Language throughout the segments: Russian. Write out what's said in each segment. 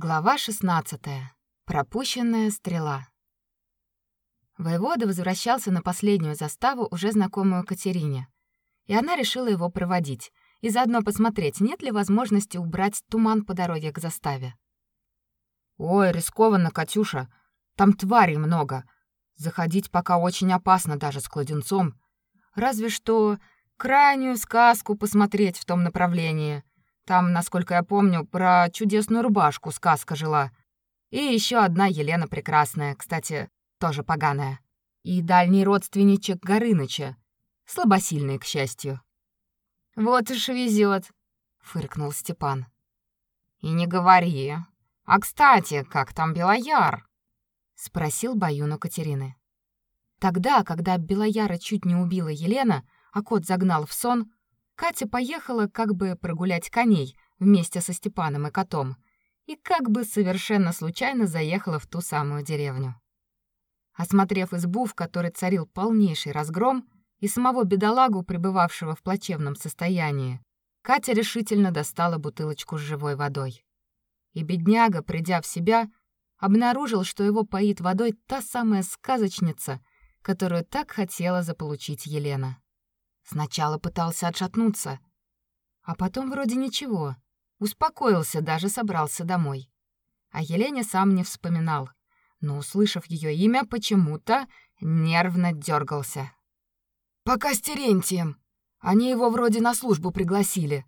Глава 16. Пропущенная стрела. Воевода возвращался на последнюю заставу, уже знакомую Катерине. И она решила его проводить и заодно посмотреть, нет ли возможности убрать туман по дороге к заставе. Ой, рискованно, Катюша. Там тварей много. Заходить пока очень опасно даже с кладенцом. Разве что крайнюю сказку посмотреть в том направлении. Там, насколько я помню, про чудесную рубашку сказка жила. И еще одна Елена Прекрасная, кстати, тоже поганая. И дальний родственничек Горыныча, слабосильный, к счастью. «Вот уж везет, фыркнул Степан. «И не говори. А, кстати, как там Белояр?» — спросил Баюну Катерины. Тогда, когда Белояра чуть не убила Елена, а кот загнал в сон, Катя поехала как бы прогулять коней вместе со Степаном и котом и как бы совершенно случайно заехала в ту самую деревню. Осмотрев избу, в которой царил полнейший разгром, и самого бедолагу, пребывавшего в плачевном состоянии, Катя решительно достала бутылочку с живой водой. И бедняга, придя в себя, обнаружил, что его поит водой та самая сказочница, которую так хотела заполучить Елена. Сначала пытался отшатнуться, а потом вроде ничего. Успокоился, даже собрался домой. А Елене сам не вспоминал, но, услышав ее имя, почему-то нервно дергался. «Пока с Терентием. Они его вроде на службу пригласили.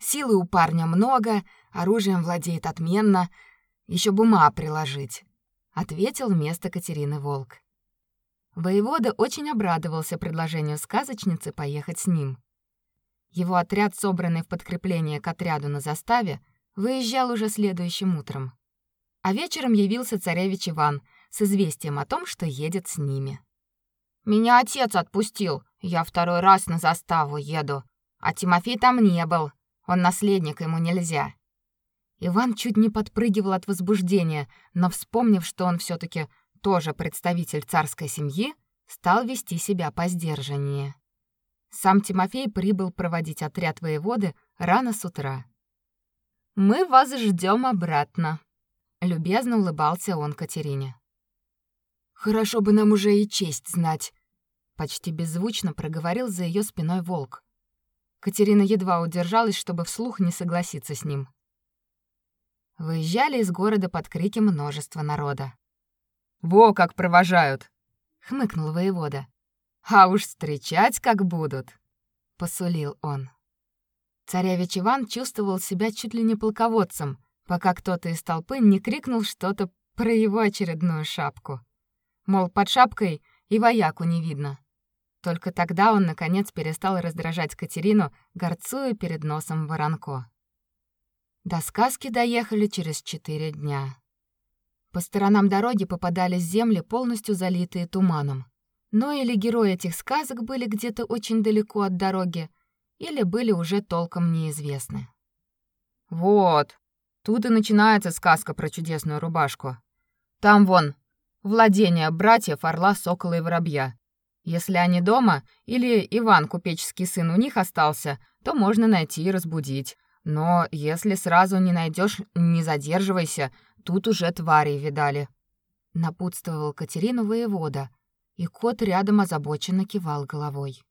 Силы у парня много, оружием владеет отменно, еще бы ума приложить», — ответил вместо Катерины Волк. Воевода очень обрадовался предложению сказочницы поехать с ним. Его отряд, собранный в подкрепление к отряду на заставе, выезжал уже следующим утром. А вечером явился царевич Иван с известием о том, что едет с ними. «Меня отец отпустил, я второй раз на заставу еду, а Тимофей там не был, он наследник, ему нельзя». Иван чуть не подпрыгивал от возбуждения, но, вспомнив, что он все таки тоже представитель царской семьи, стал вести себя по сдержаннее. Сам Тимофей прибыл проводить отряд воеводы рано с утра. Мы вас ждем обратно, любезно улыбался он Катерине. Хорошо бы нам уже и честь знать, почти беззвучно проговорил за ее спиной волк. Катерина едва удержалась, чтобы вслух не согласиться с ним. Выезжали из города под крики множества народа. Во как провожают, хмыкнул воевода. А уж встречать как будут, посулил он. Царевич Иван чувствовал себя чуть ли не полководцем, пока кто-то из толпы не крикнул что-то про его очередную шапку. Мол, под шапкой и вояку не видно. Только тогда он наконец перестал раздражать Катерину, горцуя перед носом Воронко. До сказки доехали через четыре дня. По сторонам дороги попадались земли, полностью залитые туманом. Но или герои этих сказок были где-то очень далеко от дороги, или были уже толком неизвестны. Вот, тут и начинается сказка про чудесную рубашку. Там вон владение братьев Орла, Сокола и Воробья. Если они дома или Иван, купеческий сын, у них остался, то можно найти и разбудить. Но если сразу не найдешь, не задерживайся, Тут уже твари видали. Напутствовал Катерину воевода, и кот рядом озабоченно кивал головой.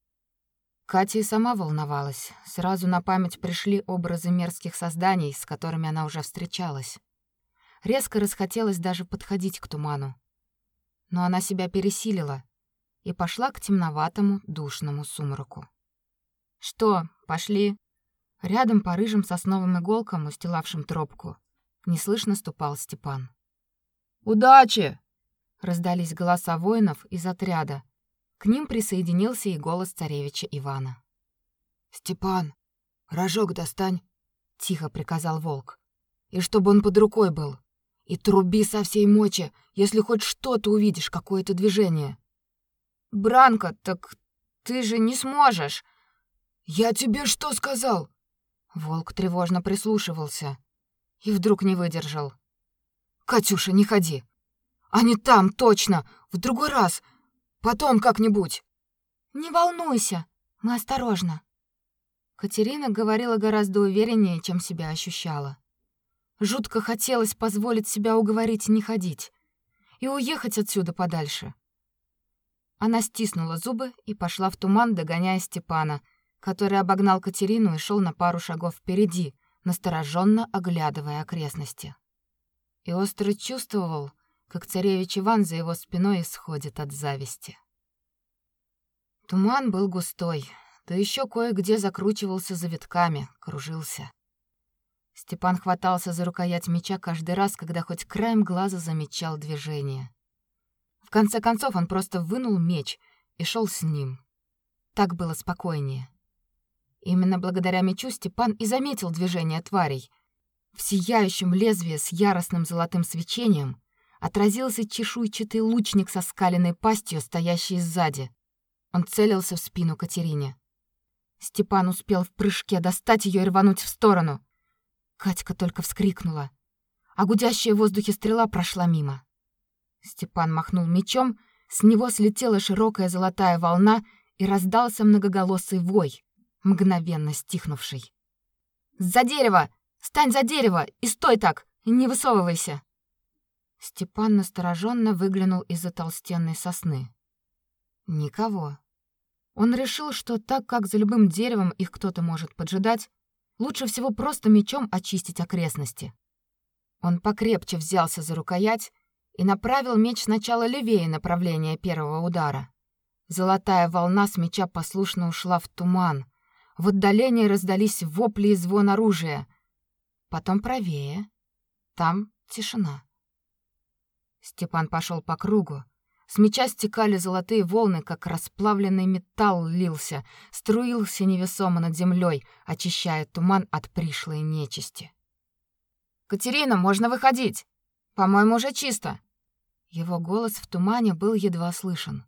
Катя и сама волновалась. Сразу на память пришли образы мерзких созданий, с которыми она уже встречалась. Резко расхотелось даже подходить к туману. Но она себя пересилила и пошла к темноватому, душному сумраку. «Что, пошли?» Рядом по рыжим сосновым иголкам, устилавшим тропку, неслышно ступал Степан. Удачи! Раздались голоса воинов из отряда. К ним присоединился и голос царевича Ивана. Степан, рожок достань, тихо приказал волк. И чтобы он под рукой был. И труби со всей мочи, если хоть что-то увидишь, какое-то движение. Бранко, так ты же не сможешь. Я тебе что сказал? Волк тревожно прислушивался и вдруг не выдержал. «Катюша, не ходи! Они там, точно! В другой раз! Потом как-нибудь!» «Не волнуйся, мы осторожно!» Катерина говорила гораздо увереннее, чем себя ощущала. Жутко хотелось позволить себя уговорить не ходить и уехать отсюда подальше. Она стиснула зубы и пошла в туман, догоняя Степана, который обогнал Катерину и шел на пару шагов впереди, настороженно оглядывая окрестности. И остро чувствовал, как царевич Иван за его спиной исходит от зависти. Туман был густой, да еще кое-где закручивался завитками, кружился. Степан хватался за рукоять меча каждый раз, когда хоть краем глаза замечал движение. В конце концов он просто вынул меч и шел с ним. Так было спокойнее. Именно благодаря мечу Степан и заметил движение тварей. В сияющем лезвии с яростным золотым свечением отразился чешуйчатый лучник со скаленной пастью, стоящий сзади. Он целился в спину Катерине. Степан успел в прыжке достать ее и рвануть в сторону. Катька только вскрикнула, а гудящая в воздухе стрела прошла мимо. Степан махнул мечом, с него слетела широкая золотая волна и раздался многоголосый вой, мгновенно стихнувший. «За дерево! Стань за дерево и стой так! Не высовывайся!» Степан настороженно выглянул из-за толстенной сосны. Никого. Он решил, что так как за любым деревом их кто-то может поджидать, лучше всего просто мечом очистить окрестности. Он покрепче взялся за рукоять и направил меч сначала левее направления первого удара. Золотая волна с меча послушно ушла в туман. В отдалении раздались вопли и звон оружия. Потом правее. Там тишина. Степан пошел по кругу, с меча стекали золотые волны, как расплавленный металл лился, струился невесомо над землей, очищая туман от пришлой нечисти. «Катерина, можно выходить! По-моему, уже чисто!» Его голос в тумане был едва слышен.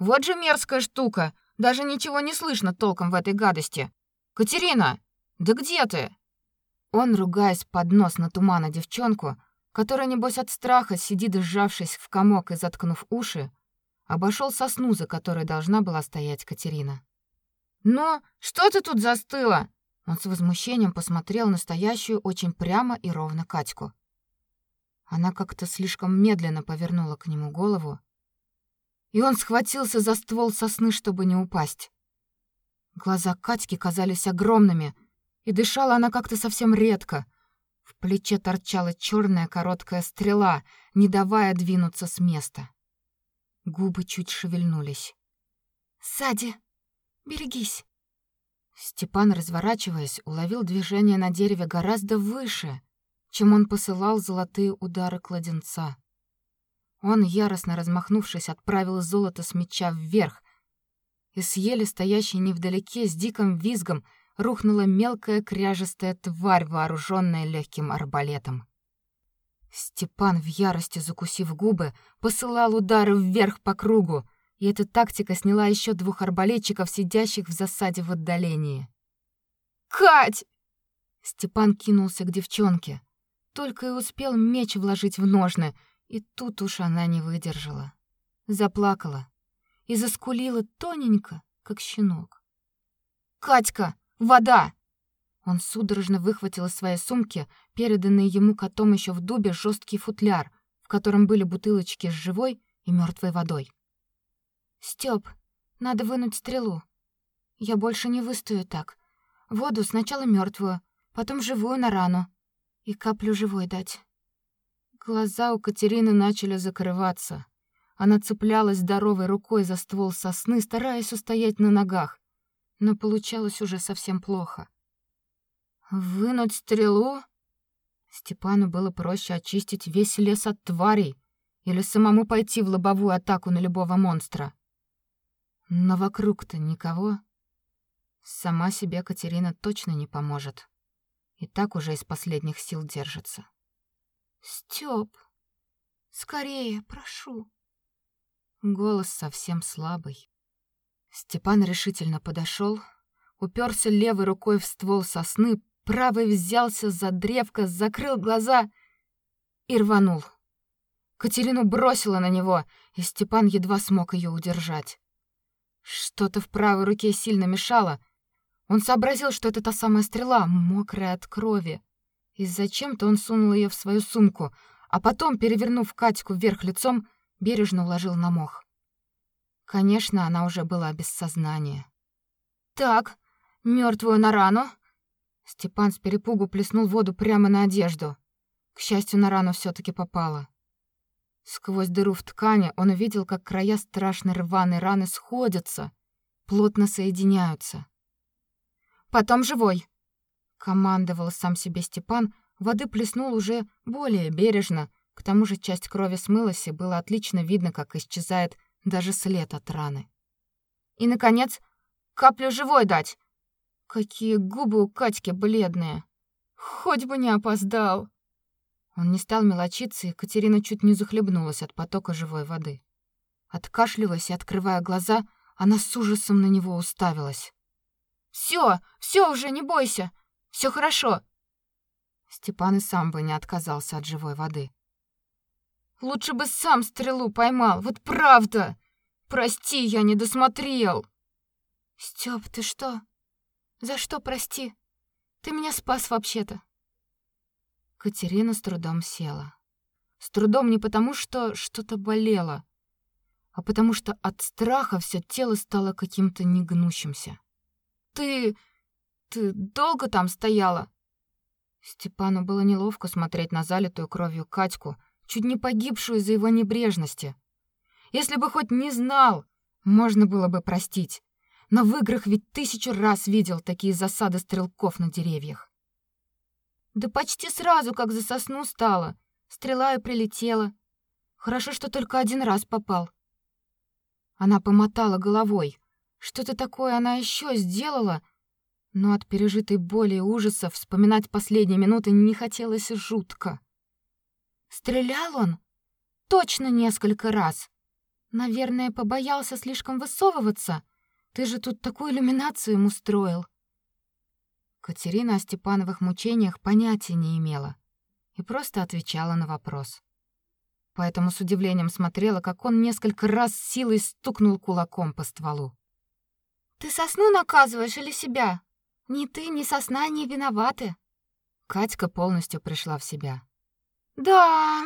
«Вот же мерзкая штука! Даже ничего не слышно толком в этой гадости! Катерина, да где ты?» Он, ругаясь под нос на тумана девчонку, который, небось, от страха сидит, сжавшись в комок и заткнув уши, обошел сосну, за которой должна была стоять Катерина. «Но что ты тут застыла?» Он с возмущением посмотрел на стоящую очень прямо и ровно Катьку. Она как-то слишком медленно повернула к нему голову, и он схватился за ствол сосны, чтобы не упасть. Глаза Катьки казались огромными, и дышала она как-то совсем редко — в плече торчала черная короткая стрела, не давая двинуться с места. Губы чуть шевельнулись. «Сзади! Берегись!» Степан, разворачиваясь, уловил движение на дереве гораздо выше, чем он посылал золотые удары кладенца. Он, яростно размахнувшись, отправил золото с меча вверх, и с еле стоящей невдалеке с диким визгом рухнула мелкая кряжестая тварь, вооруженная легким арбалетом. Степан в ярости закусив губы, посылал удары вверх по кругу, и эта тактика сняла еще двух арбалетчиков, сидящих в засаде в отдалении. «Кать!» Степан кинулся к девчонке. Только и успел меч вложить в ножны, и тут уж она не выдержала. Заплакала и заскулила тоненько, как щенок. «Катька, Вода!» Он судорожно выхватил из своей сумки переданный ему котом еще в дубе жесткий футляр, в котором были бутылочки с живой и мертвой водой. «Стёп, надо вынуть стрелу. Я больше не выстою так. Воду сначала мертвую, потом живую на рану и каплю живой дать». Глаза у Катерины начали закрываться. Она цеплялась здоровой рукой за ствол сосны, стараясь устоять на ногах но получалось уже совсем плохо. Вынуть стрелу? Степану было проще очистить весь лес от тварей или самому пойти в лобовую атаку на любого монстра. Но вокруг-то никого. Сама себе Катерина точно не поможет. И так уже из последних сил держится. Стёп, скорее, прошу. Голос совсем слабый. Степан решительно подошел, уперся левой рукой в ствол сосны, правой взялся за древко, закрыл глаза и рванул. Катерину бросила на него, и Степан едва смог ее удержать. Что-то в правой руке сильно мешало. Он сообразил, что это та самая стрела, мокрая от крови, И зачем-то он сунул ее в свою сумку, а потом, перевернув Катьку вверх лицом, бережно уложил на мох. Конечно, она уже была без сознания. Так, мертвую на рану. Степан с перепугу плеснул воду прямо на одежду. К счастью, на рану все таки попала. Сквозь дыру в ткани он увидел, как края страшной рваной раны сходятся, плотно соединяются. Потом живой, командовал сам себе Степан, воды плеснул уже более бережно, к тому же часть крови смылась, и было отлично видно, как исчезает даже след от раны. И наконец, каплю живой дать. Какие губы у Катьки бледные. Хоть бы не опоздал. Он не стал мелочиться, и Катерина чуть не захлебнулась от потока живой воды. Откашливаясь и открывая глаза, она с ужасом на него уставилась. Все, все уже, не бойся. Все хорошо. Степан и сам бы не отказался от живой воды. Лучше бы сам стрелу поймал, вот правда. Прости, я не досмотрел. Стёп, ты что? За что прости? Ты меня спас вообще-то. Катерина с трудом села. С трудом не потому, что что-то болело, а потому что от страха все тело стало каким-то негнущимся. Ты ты долго там стояла? Степану было неловко смотреть на залитую кровью Катьку, чуть не погибшую из-за его небрежности. Если бы хоть не знал, можно было бы простить. Но в играх ведь тысячу раз видел такие засады стрелков на деревьях. Да почти сразу, как за сосну стало, стрела и прилетела. Хорошо, что только один раз попал. Она помотала головой. Что-то такое она еще сделала, но от пережитой боли и ужаса вспоминать последние минуты не хотелось жутко. Стрелял он? Точно несколько раз. Наверное, побоялся слишком высовываться. Ты же тут такую иллюминацию ему устроил. Катерина о Степановых мучениях понятия не имела и просто отвечала на вопрос. Поэтому с удивлением смотрела, как он несколько раз силой стукнул кулаком по стволу. «Ты сосну наказываешь или себя? Ни ты, ни сосна не виноваты». Катька полностью пришла в себя. Да,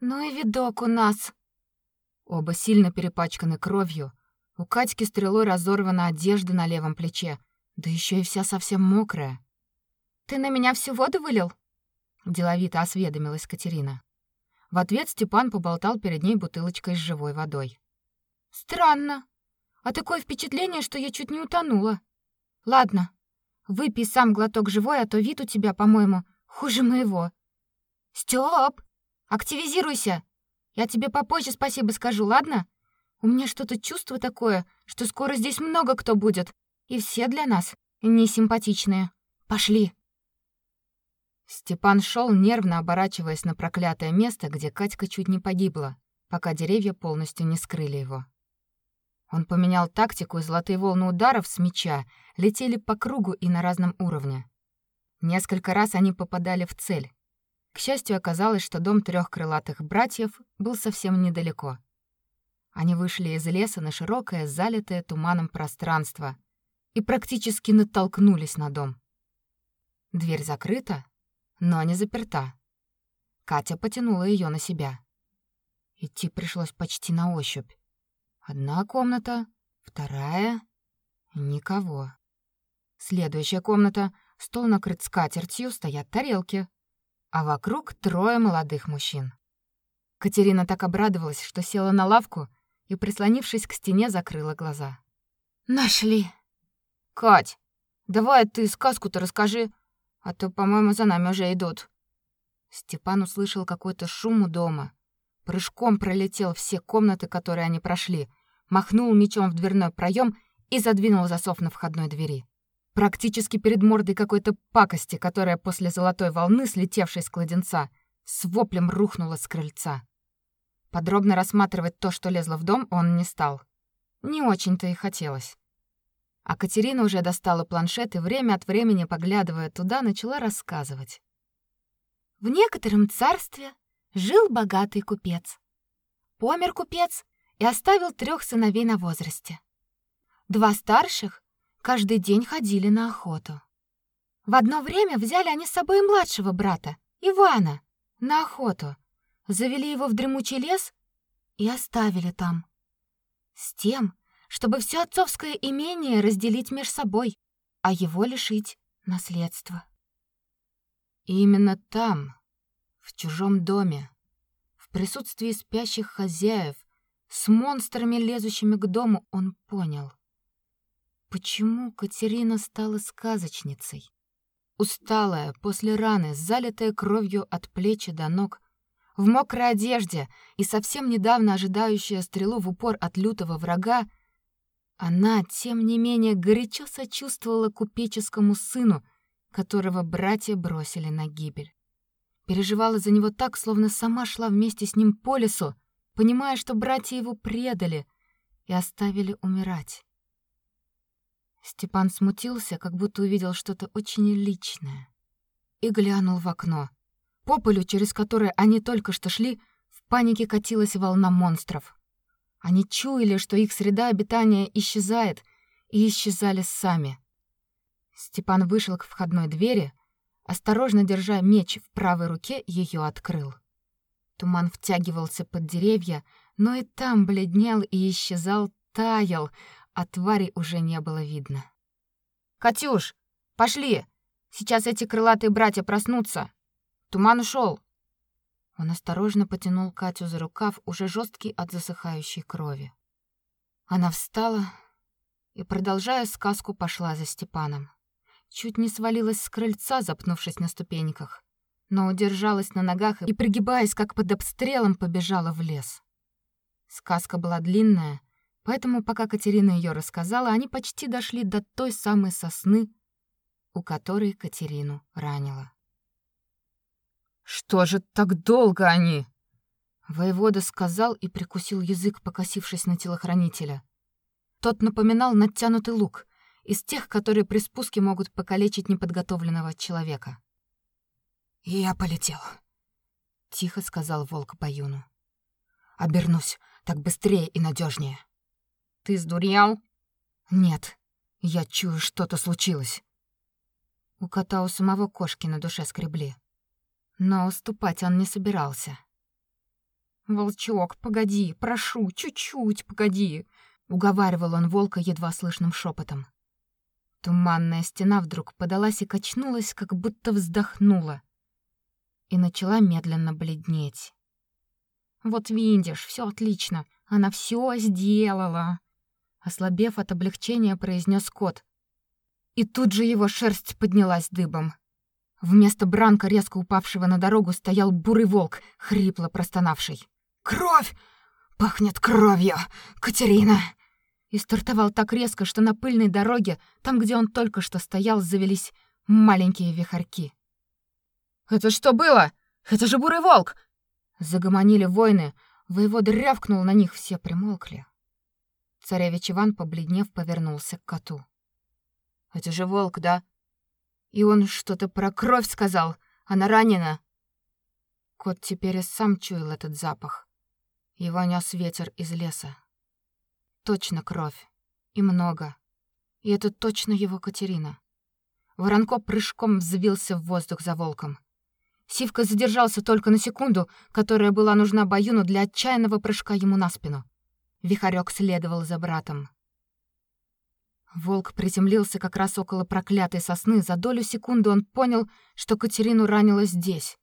ну и видок у нас. Оба сильно перепачканы кровью. У Катьки стрелой разорвана одежда на левом плече, да еще и вся совсем мокрая. Ты на меня всю воду вылил? деловито осведомилась Катерина. В ответ Степан поболтал перед ней бутылочкой с живой водой. Странно. А такое впечатление, что я чуть не утонула. Ладно, выпей сам глоток живой, а то вид у тебя, по-моему, хуже моего. Стёп, активизируйся. Я тебе попозже спасибо скажу, ладно? У меня что-то чувство такое, что скоро здесь много кто будет, и все для нас несимпатичные. Пошли. Степан шел нервно оборачиваясь на проклятое место, где Катька чуть не погибла, пока деревья полностью не скрыли его. Он поменял тактику, и золотые волны ударов с меча летели по кругу и на разном уровне. Несколько раз они попадали в цель, к счастью, оказалось, что дом трех крылатых братьев был совсем недалеко. Они вышли из леса на широкое, залитое туманом пространство и практически натолкнулись на дом. Дверь закрыта, но не заперта. Катя потянула ее на себя. Идти пришлось почти на ощупь. Одна комната, вторая — никого. Следующая комната, стол накрыт скатертью, стоят тарелки а вокруг трое молодых мужчин. Катерина так обрадовалась, что села на лавку и, прислонившись к стене, закрыла глаза. Нашли. Кать, давай ты сказку-то расскажи, а то, по-моему, за нами уже идут. Степан услышал какой-то шум у дома. Прыжком пролетел все комнаты, которые они прошли, махнул мечом в дверной проем и задвинул засов на входной двери практически перед мордой какой-то пакости, которая после золотой волны, слетевшей с кладенца, с воплем рухнула с крыльца. Подробно рассматривать то, что лезло в дом, он не стал. Не очень-то и хотелось. А Катерина уже достала планшет и время от времени, поглядывая туда, начала рассказывать. В некотором царстве жил богатый купец. Помер купец и оставил трех сыновей на возрасте. Два старших каждый день ходили на охоту. В одно время взяли они с собой младшего брата, Ивана, на охоту. Завели его в дремучий лес и оставили там. С тем, чтобы все отцовское имение разделить между собой, а его лишить наследства. Именно там, в чужом доме, в присутствии спящих хозяев, с монстрами, лезущими к дому, он понял, почему Катерина стала сказочницей. Усталая, после раны, залитая кровью от плечи до ног, в мокрой одежде и совсем недавно ожидающая стрелу в упор от лютого врага, она, тем не менее, горячо сочувствовала купеческому сыну, которого братья бросили на гибель. Переживала за него так, словно сама шла вместе с ним по лесу, понимая, что братья его предали и оставили умирать. Степан смутился, как будто увидел что-то очень личное, и глянул в окно. По полю, через которое они только что шли, в панике катилась волна монстров. Они чуяли, что их среда обитания исчезает, и исчезали сами. Степан вышел к входной двери, осторожно держа меч в правой руке, ее открыл. Туман втягивался под деревья, но и там бледнел и исчезал, таял, а твари уже не было видно. «Катюш, пошли! Сейчас эти крылатые братья проснутся! Туман ушел. Он осторожно потянул Катю за рукав, уже жесткий от засыхающей крови. Она встала и, продолжая сказку, пошла за Степаном. Чуть не свалилась с крыльца, запнувшись на ступеньках, но удержалась на ногах и, пригибаясь, как под обстрелом, побежала в лес. Сказка была длинная, поэтому, пока Катерина ее рассказала, они почти дошли до той самой сосны, у которой Катерину ранила. Что же так долго они? Воевода сказал и прикусил язык, покосившись на телохранителя. Тот напоминал натянутый лук, из тех, которые при спуске могут покалечить неподготовленного человека. «Я полетел», — тихо сказал волк Баюну. «Обернусь, так быстрее и надежнее. «Ты сдурел?» «Нет, я чую, что-то случилось». У кота у самого кошки на душе скребли. Но уступать он не собирался. «Волчок, погоди, прошу, чуть-чуть погоди», — уговаривал он волка едва слышным шепотом. Туманная стена вдруг подалась и качнулась, как будто вздохнула, и начала медленно бледнеть. «Вот видишь, все отлично, она все сделала», — ослабев от облегчения, произнес кот. И тут же его шерсть поднялась дыбом. Вместо Бранка, резко упавшего на дорогу, стоял бурый волк, хрипло простонавший. «Кровь! Пахнет кровью! Катерина!» И стартовал так резко, что на пыльной дороге, там, где он только что стоял, завелись маленькие вихарьки. «Это что было? Это же бурый волк!» Загомонили воины, воевода рявкнул на них, все примолкли. Царевич Иван, побледнев, повернулся к коту. «Это же волк, да?» И он что-то про кровь сказал. Она ранена. Кот теперь и сам чуял этот запах. Его нес ветер из леса. Точно кровь. И много. И это точно его Катерина. Воронко прыжком взвился в воздух за волком. Сивка задержался только на секунду, которая была нужна Баюну для отчаянного прыжка ему на спину. Вихарёк следовал за братом. Волк приземлился как раз около проклятой сосны. За долю секунды он понял, что Катерину ранило здесь.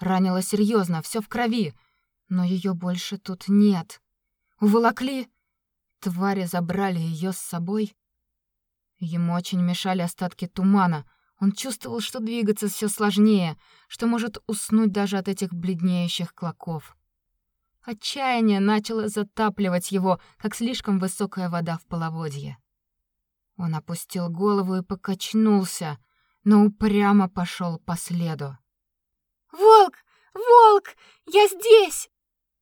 Ранило серьезно, все в крови, но ее больше тут нет. Уволокли, твари забрали ее с собой. Ему очень мешали остатки тумана. Он чувствовал, что двигаться все сложнее, что может уснуть даже от этих бледнеющих клоков. Отчаяние начало затапливать его, как слишком высокая вода в половодье. Он опустил голову и покачнулся, но упрямо пошел по следу. «Волк! Волк! Я здесь!»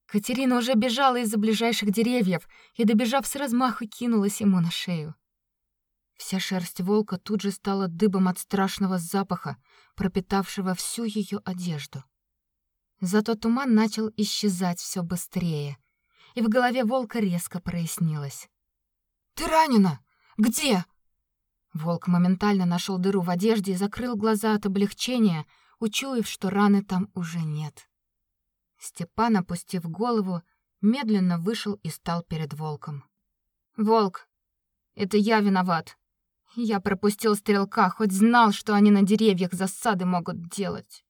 Катерина уже бежала из-за ближайших деревьев и, добежав с размаху, кинулась ему на шею. Вся шерсть волка тут же стала дыбом от страшного запаха, пропитавшего всю ее одежду. Зато туман начал исчезать все быстрее, и в голове волка резко прояснилось. «Ты ранена!» Где?» Волк моментально нашел дыру в одежде и закрыл глаза от облегчения, учуяв, что раны там уже нет. Степан, опустив голову, медленно вышел и стал перед волком. Волк, это я виноват. Я пропустил стрелка, хоть знал, что они на деревьях засады могут делать.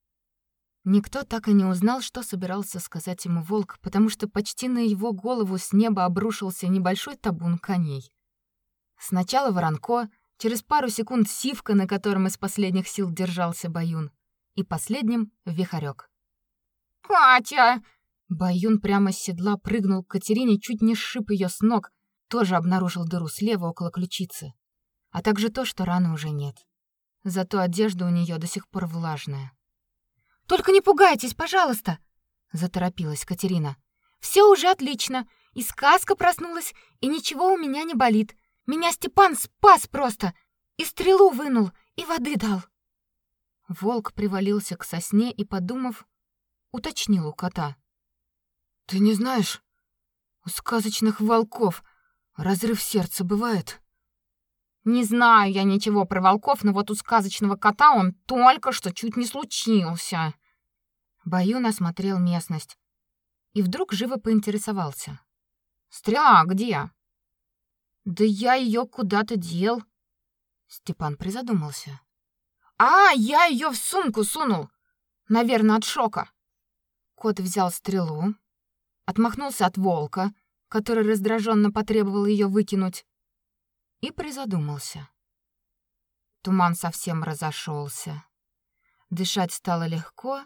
Никто так и не узнал, что собирался сказать ему волк, потому что почти на его голову с неба обрушился небольшой табун коней. Сначала воронко, через пару секунд сивка, на котором из последних сил держался Баюн, и последним вихарек. «Катя!» Баюн прямо с седла прыгнул к Катерине, чуть не сшиб ее с ног, тоже обнаружил дыру слева около ключицы, а также то, что раны уже нет. Зато одежда у нее до сих пор влажная. Только не пугайтесь, пожалуйста, заторопилась Катерина. Все уже отлично, и сказка проснулась, и ничего у меня не болит. Меня Степан спас просто, и стрелу вынул, и воды дал. Волк привалился к сосне и, подумав, уточнил у кота: "Ты не знаешь, у сказочных волков разрыв сердца бывает?" Не знаю я ничего про волков, но вот у сказочного кота он только что чуть не случился. Баюн осмотрел местность и вдруг живо поинтересовался. Стрела где? Да я ее куда-то дел. Степан призадумался. А, я ее в сумку сунул. Наверное, от шока. Кот взял стрелу, отмахнулся от волка, который раздраженно потребовал ее выкинуть, и призадумался. Туман совсем разошелся. Дышать стало легко,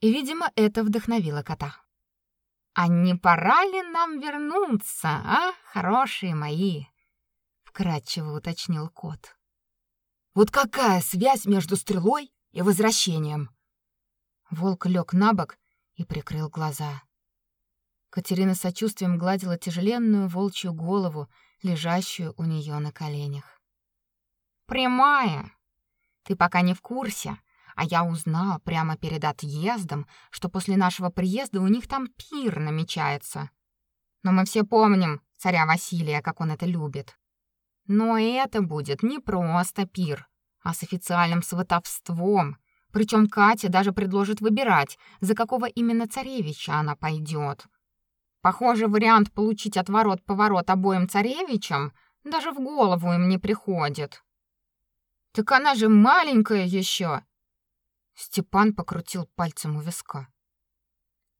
и, видимо, это вдохновило кота. «А не пора ли нам вернуться, а, хорошие мои?» — вкратчиво уточнил кот. «Вот какая связь между стрелой и возвращением?» Волк лег на бок и прикрыл глаза. Катерина сочувствием гладила тяжеленную волчью голову, лежащую у нее на коленях. Прямая. Ты пока не в курсе, а я узнал прямо перед отъездом, что после нашего приезда у них там пир намечается. Но мы все помним царя Василия, как он это любит. Но это будет не просто пир, а с официальным сватовством. Причем Катя даже предложит выбирать, за какого именно царевича она пойдет. Похоже, вариант получить отворот-поворот обоим царевичам даже в голову им не приходит. Так она же маленькая еще. Степан покрутил пальцем у виска.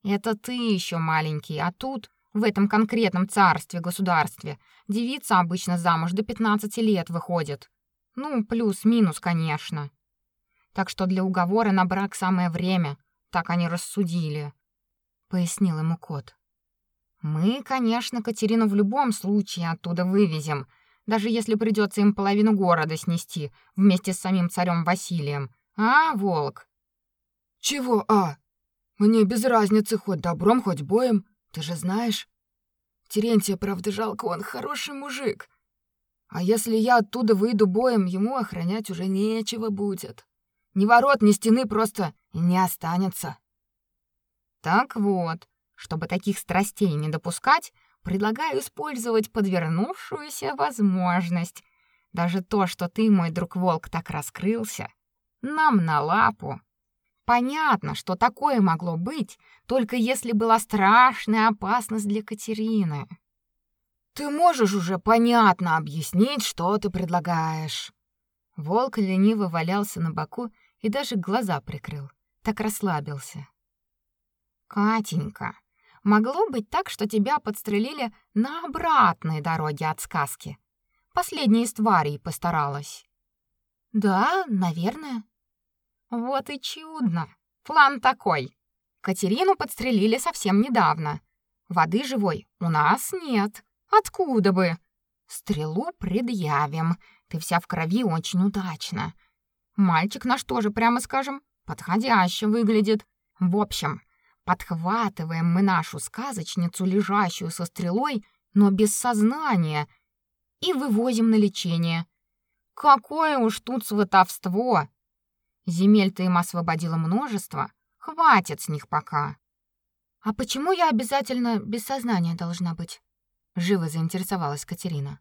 Это ты еще маленький, а тут, в этом конкретном царстве-государстве, девица обычно замуж до 15 лет выходит. Ну, плюс-минус, конечно. Так что для уговора на брак самое время, так они рассудили, пояснил ему кот. Мы, конечно, Катерину в любом случае оттуда вывезем, даже если придется им половину города снести вместе с самим царем Василием. А, волк? Чего, а? Мне без разницы, хоть добром, хоть боем, ты же знаешь. Терентия, правда, жалко, он хороший мужик. А если я оттуда выйду боем, ему охранять уже нечего будет. Ни ворот, ни стены просто не останется. Так вот, чтобы таких страстей не допускать, предлагаю использовать подвернувшуюся возможность. Даже то, что ты, мой друг Волк, так раскрылся, нам на лапу. Понятно, что такое могло быть, только если была страшная опасность для Катерины. Ты можешь уже понятно объяснить, что ты предлагаешь. Волк лениво валялся на боку и даже глаза прикрыл. Так расслабился. Катенька, Могло быть так, что тебя подстрелили на обратной дороге от сказки. Последняя из тварей постаралась. Да, наверное. Вот и чудно. План такой. Катерину подстрелили совсем недавно. Воды живой у нас нет. Откуда бы? Стрелу предъявим. Ты вся в крови очень удачно. Мальчик наш тоже, прямо скажем, подходяще выглядит. В общем, Подхватываем мы нашу сказочницу, лежащую со стрелой, но без сознания, и вывозим на лечение. Какое уж тут сватовство! Земель-то им освободила множество, хватит с них пока. А почему я обязательно без сознания должна быть? Живо заинтересовалась Катерина.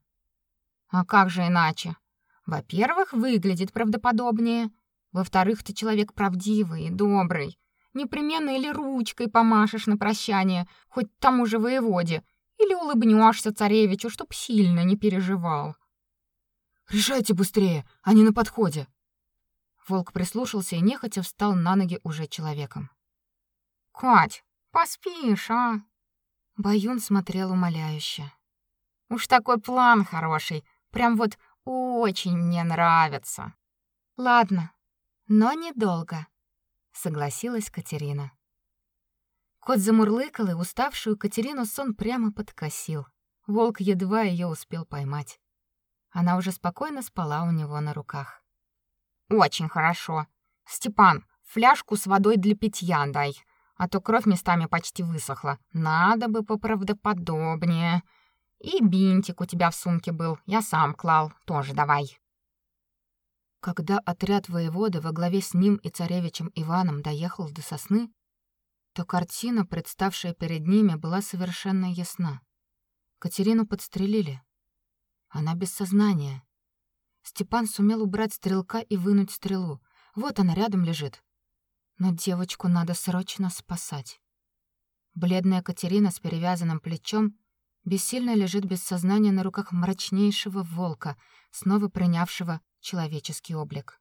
А как же иначе? Во-первых, выглядит правдоподобнее. Во-вторых, ты человек правдивый и добрый. Непременно или ручкой помашешь на прощание, хоть тому же воеводе, или улыбнешься царевичу, чтоб сильно не переживал. Решайте быстрее, они на подходе. Волк прислушался и нехотя встал на ноги уже человеком. Кать, поспишь, а? Баюн смотрел умоляюще. Уж такой план хороший, прям вот очень мне нравится. Ладно, но недолго, согласилась Катерина. Кот замурлыкал, и уставшую Катерину сон прямо подкосил. Волк едва ее успел поймать. Она уже спокойно спала у него на руках. Очень хорошо. Степан, фляжку с водой для питья дай, а то кровь местами почти высохла. Надо бы поправдоподобнее. И бинтик у тебя в сумке был, я сам клал, тоже давай. Когда отряд воеводы во главе с ним и царевичем Иваном доехал до сосны, то картина, представшая перед ними, была совершенно ясна. Катерину подстрелили. Она без сознания. Степан сумел убрать стрелка и вынуть стрелу. Вот она рядом лежит. Но девочку надо срочно спасать. Бледная Катерина с перевязанным плечом бессильно лежит без сознания на руках мрачнейшего волка, снова принявшего человеческий облик.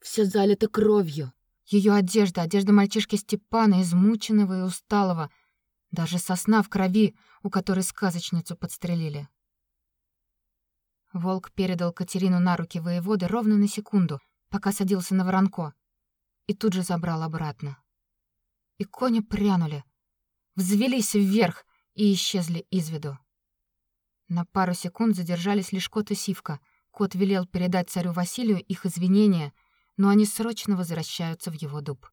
Все залито кровью. Ее одежда, одежда мальчишки Степана, измученного и усталого, даже сосна в крови, у которой сказочницу подстрелили. Волк передал Катерину на руки воеводы ровно на секунду, пока садился на воронко, и тут же забрал обратно. И кони прянули, взвелись вверх, и исчезли из виду. На пару секунд задержались лишь кот и Сивка. Кот велел передать царю Василию их извинения, но они срочно возвращаются в его дуб.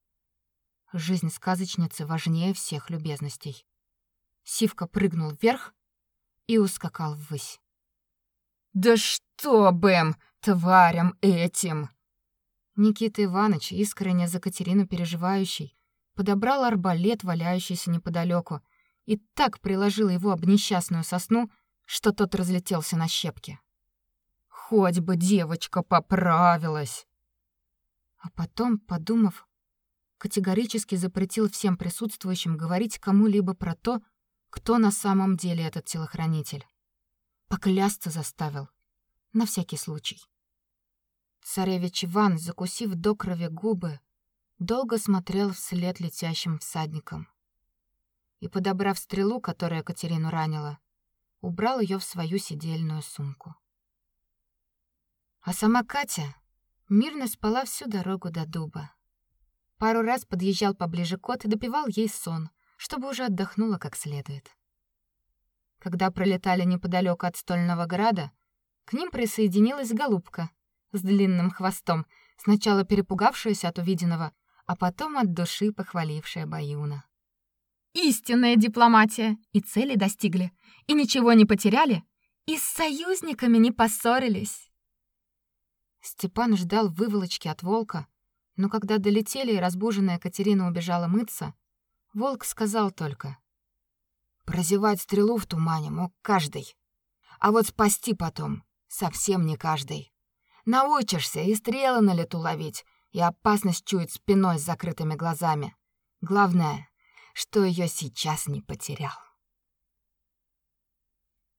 Жизнь сказочницы важнее всех любезностей. Сивка прыгнул вверх и ускакал ввысь. «Да что, Бэм, тварям этим!» Никита Иванович, искренне за Катерину переживающий, подобрал арбалет, валяющийся неподалеку, и так приложила его об несчастную сосну, что тот разлетелся на щепки. Хоть бы девочка поправилась. А потом, подумав, категорически запретил всем присутствующим говорить кому-либо про то, кто на самом деле этот телохранитель. Поклясться заставил, на всякий случай. Царевич Иван, закусив до крови губы, долго смотрел вслед летящим всадникам и, подобрав стрелу, которая Катерину ранила, убрал ее в свою сидельную сумку. А сама Катя мирно спала всю дорогу до дуба. Пару раз подъезжал поближе кот и допивал ей сон, чтобы уже отдохнула как следует. Когда пролетали неподалеку от стольного града, к ним присоединилась голубка с длинным хвостом, сначала перепугавшаяся от увиденного, а потом от души похвалившая Баюна. Истинная дипломатия. И цели достигли. И ничего не потеряли. И с союзниками не поссорились. Степан ждал выволочки от волка, но когда долетели и разбуженная Катерина убежала мыться, волк сказал только: "Прозевать стрелу в тумане мог каждый, а вот спасти потом совсем не каждый. Научишься и стрелы на лету ловить, и опасность чуять спиной с закрытыми глазами. Главное что ее сейчас не потерял.